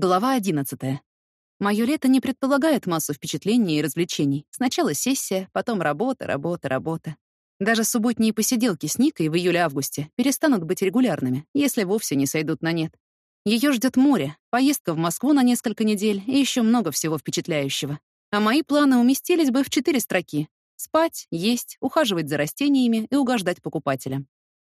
Глава 11. Моё лето не предполагает массу впечатлений и развлечений. Сначала сессия, потом работа, работа, работа. Даже субботние посиделки с Никой в июле-августе перестанут быть регулярными, если вовсе не сойдут на нет. Её ждёт море, поездка в Москву на несколько недель и ещё много всего впечатляющего. А мои планы уместились бы в четыре строки. Спать, есть, ухаживать за растениями и угождать покупателям.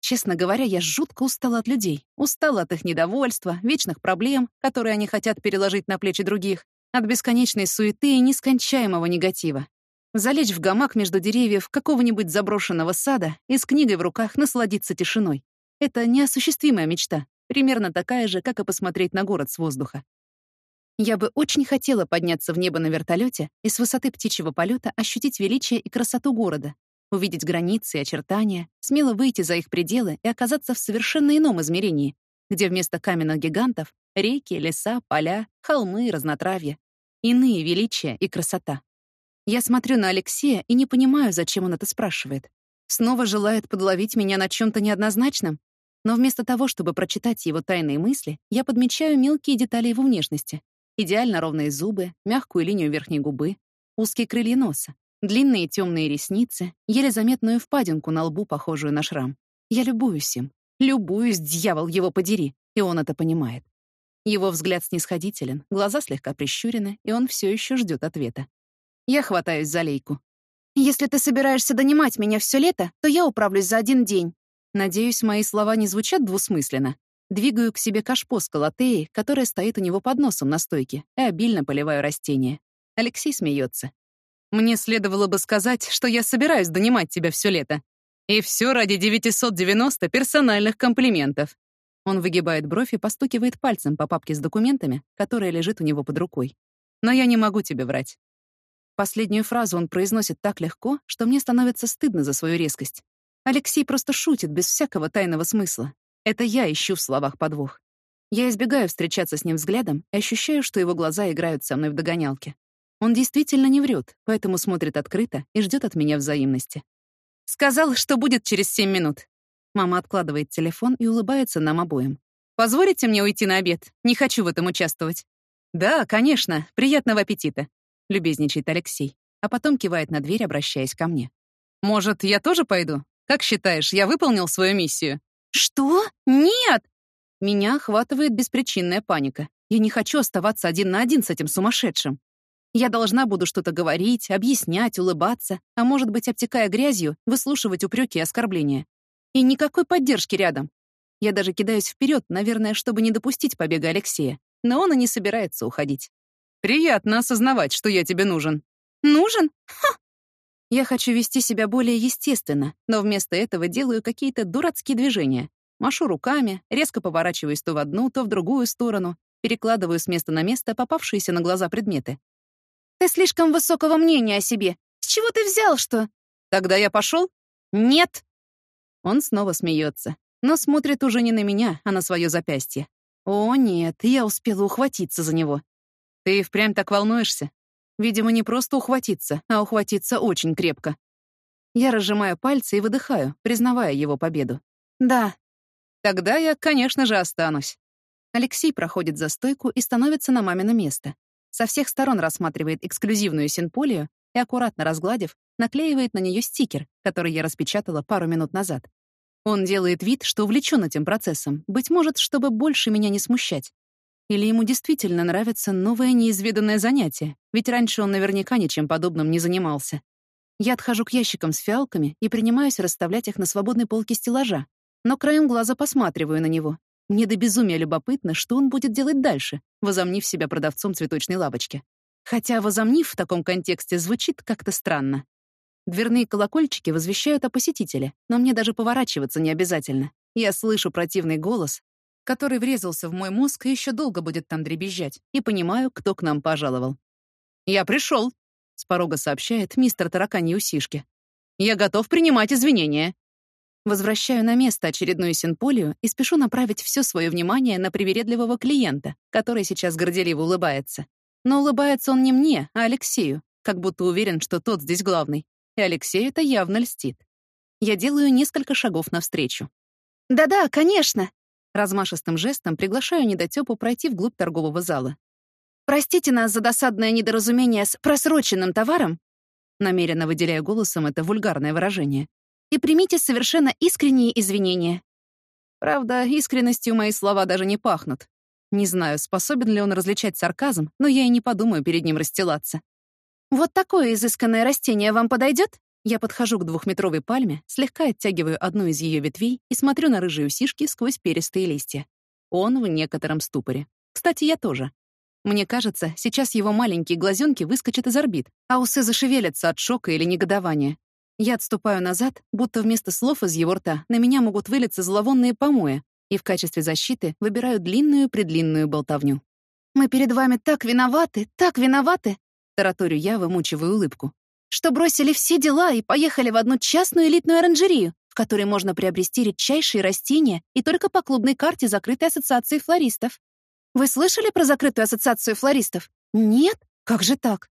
Честно говоря, я жутко устала от людей. Устала от их недовольства, вечных проблем, которые они хотят переложить на плечи других, от бесконечной суеты и нескончаемого негатива. Залечь в гамак между деревьев какого-нибудь заброшенного сада и с книгой в руках насладиться тишиной. Это неосуществимая мечта, примерно такая же, как и посмотреть на город с воздуха. Я бы очень хотела подняться в небо на вертолете и с высоты птичьего полета ощутить величие и красоту города, увидеть границы и очертания, смело выйти за их пределы и оказаться в совершенно ином измерении, где вместо каменных гигантов — реки, леса, поля, холмы, разнотравья. Иные величия и красота. Я смотрю на Алексея и не понимаю, зачем он это спрашивает. Снова желает подловить меня на чем то неоднозначном? Но вместо того, чтобы прочитать его тайные мысли, я подмечаю мелкие детали его внешности. Идеально ровные зубы, мягкую линию верхней губы, узкие крылья носа, Длинные темные ресницы, еле заметную впадинку на лбу, похожую на шрам. Я любуюсь им. Любуюсь, дьявол его подери, и он это понимает. Его взгляд снисходителен, глаза слегка прищурены, и он все еще ждет ответа. Я хватаюсь за лейку. «Если ты собираешься донимать меня все лето, то я управлюсь за один день». Надеюсь, мои слова не звучат двусмысленно. Двигаю к себе кашпо с колотеей, которая стоит у него под носом на стойке, и обильно поливаю растения. Алексей смеется. Мне следовало бы сказать, что я собираюсь донимать тебя все лето. И все ради 990 персональных комплиментов. Он выгибает бровь и постукивает пальцем по папке с документами, которая лежит у него под рукой. Но я не могу тебе врать. Последнюю фразу он произносит так легко, что мне становится стыдно за свою резкость. Алексей просто шутит без всякого тайного смысла. Это я ищу в словах подвох. Я избегаю встречаться с ним взглядом и ощущаю, что его глаза играют со мной в догонялке. Он действительно не врет, поэтому смотрит открыто и ждет от меня взаимности. «Сказал, что будет через семь минут». Мама откладывает телефон и улыбается нам обоим. «Позволите мне уйти на обед? Не хочу в этом участвовать». «Да, конечно. Приятного аппетита», — любезничает Алексей, а потом кивает на дверь, обращаясь ко мне. «Может, я тоже пойду? Как считаешь, я выполнил свою миссию?» «Что? Нет!» Меня охватывает беспричинная паника. Я не хочу оставаться один на один с этим сумасшедшим. Я должна буду что-то говорить, объяснять, улыбаться, а может быть, обтекая грязью, выслушивать упреки и оскорбления. И никакой поддержки рядом. Я даже кидаюсь вперед, наверное, чтобы не допустить побега Алексея. Но он и не собирается уходить. «Приятно осознавать, что я тебе нужен». «Нужен? Ха!» Я хочу вести себя более естественно, но вместо этого делаю какие-то дурацкие движения. Машу руками, резко поворачиваюсь то в одну, то в другую сторону, перекладываю с места на место попавшиеся на глаза предметы. Ты слишком высокого мнения о себе. С чего ты взял, что...» «Тогда я пошел? «Нет!» Он снова смеется, но смотрит уже не на меня, а на свое запястье. «О, нет, я успела ухватиться за него». «Ты впрямь так волнуешься?» Видимо, не просто ухватиться, а ухватиться очень крепко. Я разжимаю пальцы и выдыхаю, признавая его победу. «Да». «Тогда я, конечно же, останусь». Алексей проходит за стойку и становится на мамино место со всех сторон рассматривает эксклюзивную синполию и, аккуратно разгладив, наклеивает на нее стикер, который я распечатала пару минут назад. Он делает вид, что увлечен этим процессом, быть может, чтобы больше меня не смущать. Или ему действительно нравится новое неизведанное занятие, ведь раньше он наверняка ничем подобным не занимался. Я отхожу к ящикам с фиалками и принимаюсь расставлять их на свободной полке стеллажа, но краем глаза посматриваю на него, мне до безумия любопытно, что он будет делать дальше, возомнив себя продавцом цветочной лавочки. Хотя «возомнив» в таком контексте звучит как-то странно. Дверные колокольчики возвещают о посетителе, но мне даже поворачиваться не обязательно. Я слышу противный голос, который врезался в мой мозг и еще долго будет там дребезжать, и понимаю, кто к нам пожаловал. «Я пришел», — с порога сообщает мистер Тараканьи Усишки. «Я готов принимать извинения». Возвращаю на место очередную синполию и спешу направить все свое внимание на привередливого клиента, который сейчас горделиво улыбается. Но улыбается он не мне, а Алексею, как будто уверен, что тот здесь главный. И Алексею это явно льстит. Я делаю несколько шагов навстречу. «Да-да, конечно!» Размашистым жестом приглашаю недотёпу пройти вглубь торгового зала. «Простите нас за досадное недоразумение с просроченным товаром», намеренно выделяя голосом это вульгарное выражение, «и примите совершенно искренние извинения». Правда, искренностью мои слова даже не пахнут. Не знаю, способен ли он различать сарказм, но я и не подумаю перед ним расстилаться. «Вот такое изысканное растение вам подойдет? Я подхожу к двухметровой пальме, слегка оттягиваю одну из ее ветвей и смотрю на рыжие усишки сквозь перистые листья. Он в некотором ступоре. Кстати, я тоже. Мне кажется, сейчас его маленькие глазенки выскочат из орбит, а усы зашевелятся от шока или негодования. Я отступаю назад, будто вместо слов из его рта на меня могут вылиться зловонные помои, и в качестве защиты выбираю длинную-предлинную болтовню. «Мы перед вами так виноваты, так виноваты!» Тараторю я, вымучиваю улыбку. «Что бросили все дела и поехали в одну частную элитную оранжерию, в которой можно приобрести редчайшие растения и только по клубной карте закрытой ассоциации флористов. Вы слышали про закрытую ассоциацию флористов? Нет? Как же так?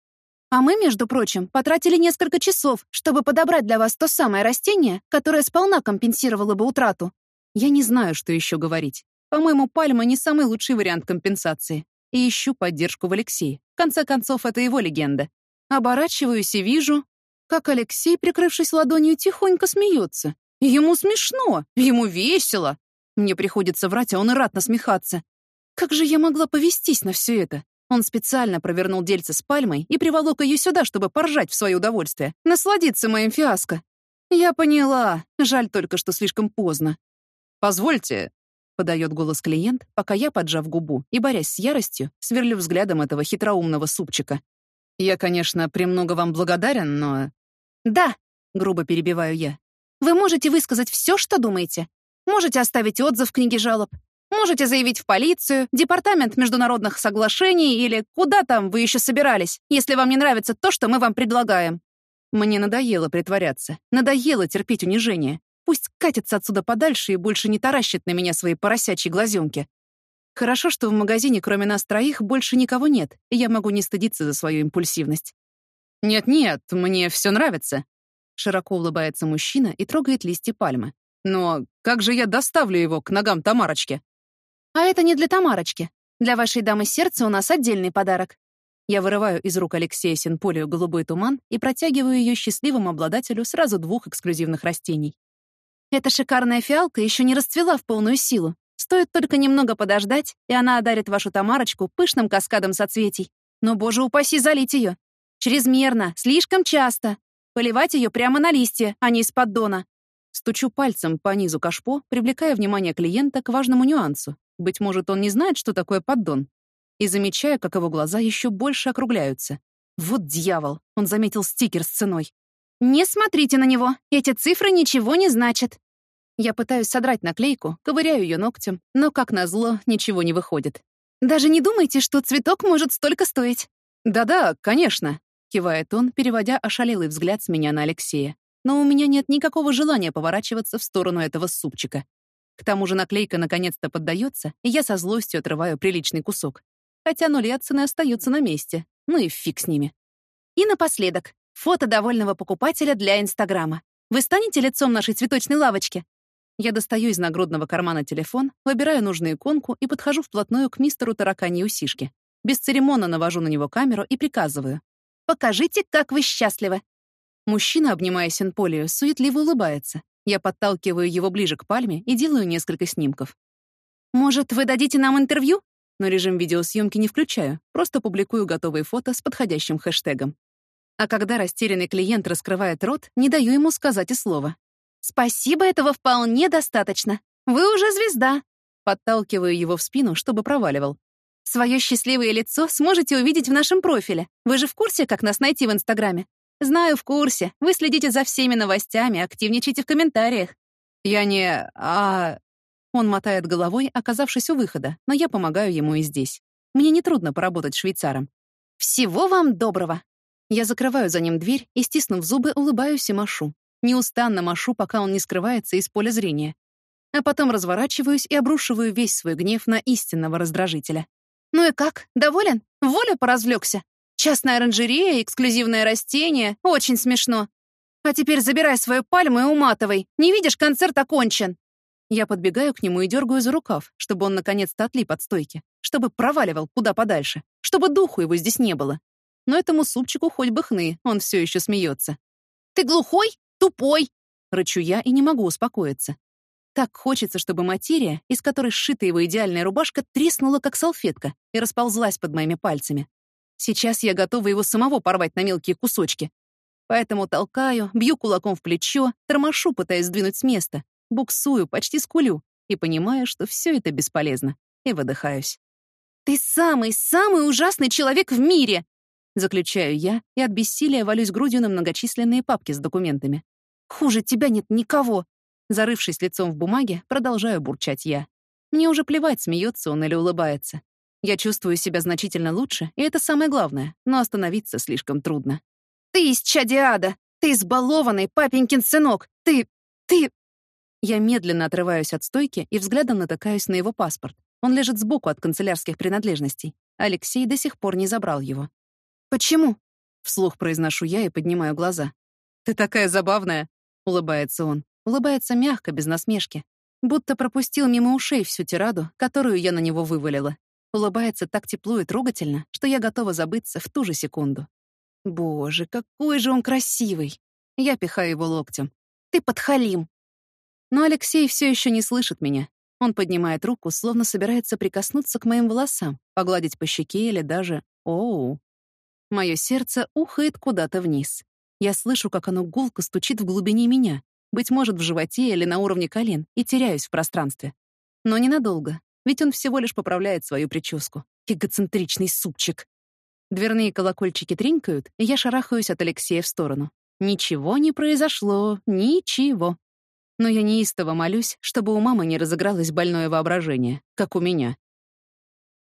А мы, между прочим, потратили несколько часов, чтобы подобрать для вас то самое растение, которое сполна компенсировало бы утрату. Я не знаю, что еще говорить. По-моему, пальма не самый лучший вариант компенсации. И ищу поддержку в Алексее. В конце концов, это его легенда. Оборачиваюсь и вижу, как Алексей, прикрывшись ладонью, тихонько смеется. Ему смешно, ему весело. Мне приходится врать, а он и рад насмехаться. Как же я могла повестись на все это? Он специально провернул дельце с пальмой и приволок ее сюда, чтобы поржать в свое удовольствие, насладиться моим фиаско. Я поняла. Жаль только, что слишком поздно. «Позвольте», — подает голос клиент, пока я, поджав губу и борясь с яростью, сверлю взглядом этого хитроумного супчика. «Я, конечно, премного вам благодарен, но...» «Да», — грубо перебиваю я. «Вы можете высказать все, что думаете. Можете оставить отзыв в книге жалоб. Можете заявить в полицию, департамент международных соглашений или куда там вы еще собирались, если вам не нравится то, что мы вам предлагаем. Мне надоело притворяться, надоело терпеть унижение. Пусть катится отсюда подальше и больше не таращит на меня свои поросячьи глазенки. Хорошо, что в магазине кроме нас троих больше никого нет, и я могу не стыдиться за свою импульсивность. «Нет-нет, мне все нравится», — широко улыбается мужчина и трогает листья пальмы. «Но как же я доставлю его к ногам Тамарочки?» А это не для Тамарочки. Для вашей дамы сердца у нас отдельный подарок. Я вырываю из рук Алексея Синполию голубой туман и протягиваю ее счастливому обладателю сразу двух эксклюзивных растений. Эта шикарная фиалка еще не расцвела в полную силу. Стоит только немного подождать, и она одарит вашу Тамарочку пышным каскадом соцветий. Но, боже упаси, залить ее. Чрезмерно, слишком часто. Поливать ее прямо на листья, а не из поддона. Стучу пальцем по низу кашпо, привлекая внимание клиента к важному нюансу. Быть может, он не знает, что такое поддон. И замечаю, как его глаза еще больше округляются. Вот дьявол, он заметил стикер с ценой. «Не смотрите на него, эти цифры ничего не значат». Я пытаюсь содрать наклейку, ковыряю ее ногтем, но, как назло, ничего не выходит. «Даже не думайте, что цветок может столько стоить». «Да-да, конечно», — кивает он, переводя ошалелый взгляд с меня на Алексея. Но у меня нет никакого желания поворачиваться в сторону этого супчика. К тому же наклейка наконец-то поддается, и я со злостью отрываю приличный кусок. Хотя нули от цены остаются на месте. Ну и фиг с ними. И напоследок, фото довольного покупателя для Инстаграма. Вы станете лицом нашей цветочной лавочки? Я достаю из нагрудного кармана телефон, выбираю нужную иконку и подхожу вплотную к мистеру тараканьей усишки. Бесцеремонно навожу на него камеру и приказываю. «Покажите, как вы счастливы!» Мужчина, обнимая Синполию, суетливо улыбается, я подталкиваю его ближе к пальме и делаю несколько снимков. «Может, вы дадите нам интервью?» Но режим видеосъемки не включаю, просто публикую готовые фото с подходящим хэштегом. А когда растерянный клиент раскрывает рот, не даю ему сказать и слова. «Спасибо, этого вполне достаточно. Вы уже звезда!» Подталкиваю его в спину, чтобы проваливал. Свое счастливое лицо сможете увидеть в нашем профиле. Вы же в курсе, как нас найти в Инстаграме? «Знаю, в курсе. Вы следите за всеми новостями, активничайте в комментариях». «Я не... а...» Он мотает головой, оказавшись у выхода, но я помогаю ему и здесь. Мне нетрудно поработать швейцаром. «Всего вам доброго!» Я закрываю за ним дверь и, стиснув зубы, улыбаюсь и машу. Неустанно машу, пока он не скрывается из поля зрения. А потом разворачиваюсь и обрушиваю весь свой гнев на истинного раздражителя. «Ну и как? Доволен? Воля поразвлекся? Частная оранжерея, эксклюзивное растение. Очень смешно. А теперь забирай свою пальму и уматывай. Не видишь, концерт окончен. Я подбегаю к нему и дергаю за рукав, чтобы он наконец-то отлип от стойки, чтобы проваливал куда подальше, чтобы духу его здесь не было. Но этому супчику хоть бы хны, он все еще смеется. «Ты глухой? Тупой!» Рычу я и не могу успокоиться. Так хочется, чтобы материя, из которой сшита его идеальная рубашка, треснула, как салфетка, и расползлась под моими пальцами. Сейчас я готова его самого порвать на мелкие кусочки. Поэтому толкаю, бью кулаком в плечо, тормошу, пытаясь сдвинуть с места, буксую, почти скулю и понимаю, что все это бесполезно, и выдыхаюсь. «Ты самый-самый ужасный человек в мире!» Заключаю я и от бессилия валюсь грудью на многочисленные папки с документами. «Хуже тебя нет никого!» Зарывшись лицом в бумаге, продолжаю бурчать я. Мне уже плевать, смеется он или улыбается. Я чувствую себя значительно лучше, и это самое главное, но остановиться слишком трудно. «Ты из чадиада! Ты избалованный папенькин сынок! Ты... ты...» Я медленно отрываюсь от стойки и взглядом натыкаюсь на его паспорт. Он лежит сбоку от канцелярских принадлежностей. Алексей до сих пор не забрал его. «Почему?» — вслух произношу я и поднимаю глаза. «Ты такая забавная!» — улыбается он. Улыбается мягко, без насмешки. Будто пропустил мимо ушей всю тираду, которую я на него вывалила. Улыбается так тепло и трогательно, что я готова забыться в ту же секунду. Боже, какой же он красивый! Я пихаю его локтем. «Ты подхалим!» Но Алексей все еще не слышит меня. Он поднимает руку, словно собирается прикоснуться к моим волосам, погладить по щеке или даже «Оу». Мое сердце ухает куда-то вниз. Я слышу, как оно гулко стучит в глубине меня, быть может, в животе или на уровне колен, и теряюсь в пространстве. Но ненадолго, ведь он всего лишь поправляет свою прическу. Эгоцентричный супчик. Дверные колокольчики тринкают, и я шарахаюсь от Алексея в сторону. Ничего не произошло, ничего. Но я неистово молюсь, чтобы у мамы не разыгралось больное воображение, как у меня.